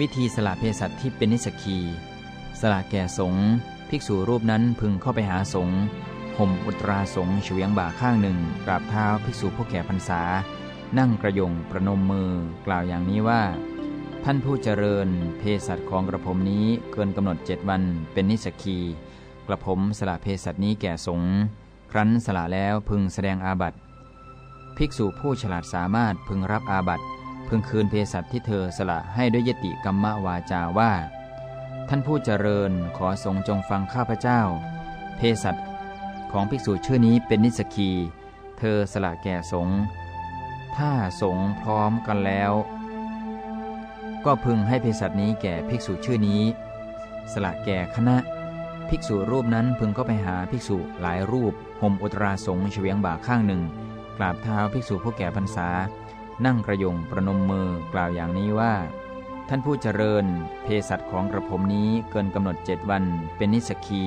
วิธีสละเภสัชที่เป็นนิสกีสละแก่สงฆ์ภิกษุรูปนั้นพึงเข้าไปหาสงฆ์ห่มอุตราสงฆ์เฉียงบ่าข้างหนึ่งกราบเท้าภิกษุผู้แก่พรรษา นั่งกระยงประนมมือกล่าวอย่างนี้ว่า ท่านผู้เจริญเภสัชของกระผมนี้เกินกำหนดเจ็ดวันเป็นนิสกีกระผมสละเภสัชนี้แก่สงฆ์ครั้นสละแล้วพึงแสดงอาบัติภิกษุผู้ฉลาดสามารถพึงรับอาบัติ พึงคืนเภสัชที่เธอสละให้ด้วยยติกรรมวาจาว่า ท่านผู้เจริญขอทรงจงฟังข้าพเจ้าเภสัชของภิกษุชื่อนี้เป็นนิสกี เธอสละแก่สงฆ์ถ้าสงฆ์พร้อมกันแล้ว ก็พึงให้เภสัชนี้แก่ภิกษุชื่อนี้ สละแก่คณะ ภิกษุรูปนั้นพึงก็ไปหาภิกษุหลายรูปห่มอุตราสงฆ์เฉียงบ่าข้างหนึ่ง กราบเท้าภิกษุผู้แก่พรรษา นั่งกระยงประนมมือกล่าวอย่างนี้ว่า ท่านผู้เจริญเภสัชของกระผมนี้เกินกำหนดเจ็ดวันเป็นนิสกี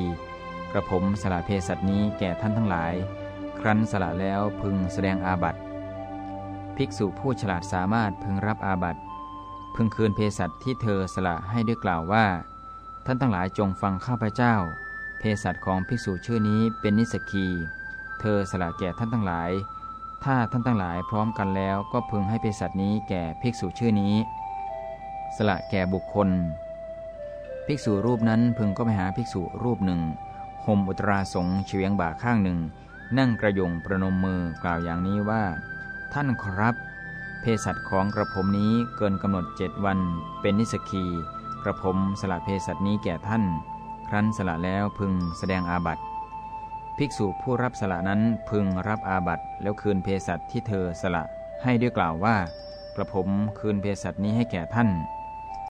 กระผมสละเภสัชนี้แก่ท่านทั้งหลาย ครั้นสละแล้วพึงแสดงอาบัติภิกษุผู้ฉลาดสามารถพึงรับอาบัติพึงคืนเภสัชที่เธอสละให้ด้วยกล่าวว่า ท่านทั้งหลายจงฟังข้าพเจ้าเภสัชของภิกษุชื่อนี้เป็นนิสกี เธอสละแก่ท่านทั้งหลาย ถ้าท่านทั้งหลายพร้อมกันแล้วก็พึงให้เภสัชนี้แก่ภิกษุชื่อนี้ สละแก่บุคคล ภิกษุรูปนั้นพึงก็ไปหาภิกษุรูปหนึ่งห่มอุตราสงเฉียงบ่าข้างหนึ่ง นั่งกระยงประนมมือกล่าวอย่างนี้ว่า ท่านครับ เภสัชของกระผมนี้เกินกำหนดเจ็ดวัน เป็นนิสกี กระผมสละเภสัชนี้แก่ท่าน ครั้นสละแล้วพึงแสดงอาบัติ ภิกษุผู้รับสละนั้นพึงรับอาบัตแล้วคืนเภสัชที่เธอสละให้ด้วยกล่าวว่า กระผมคืนเภสัชนี้ให้แก่ท่าน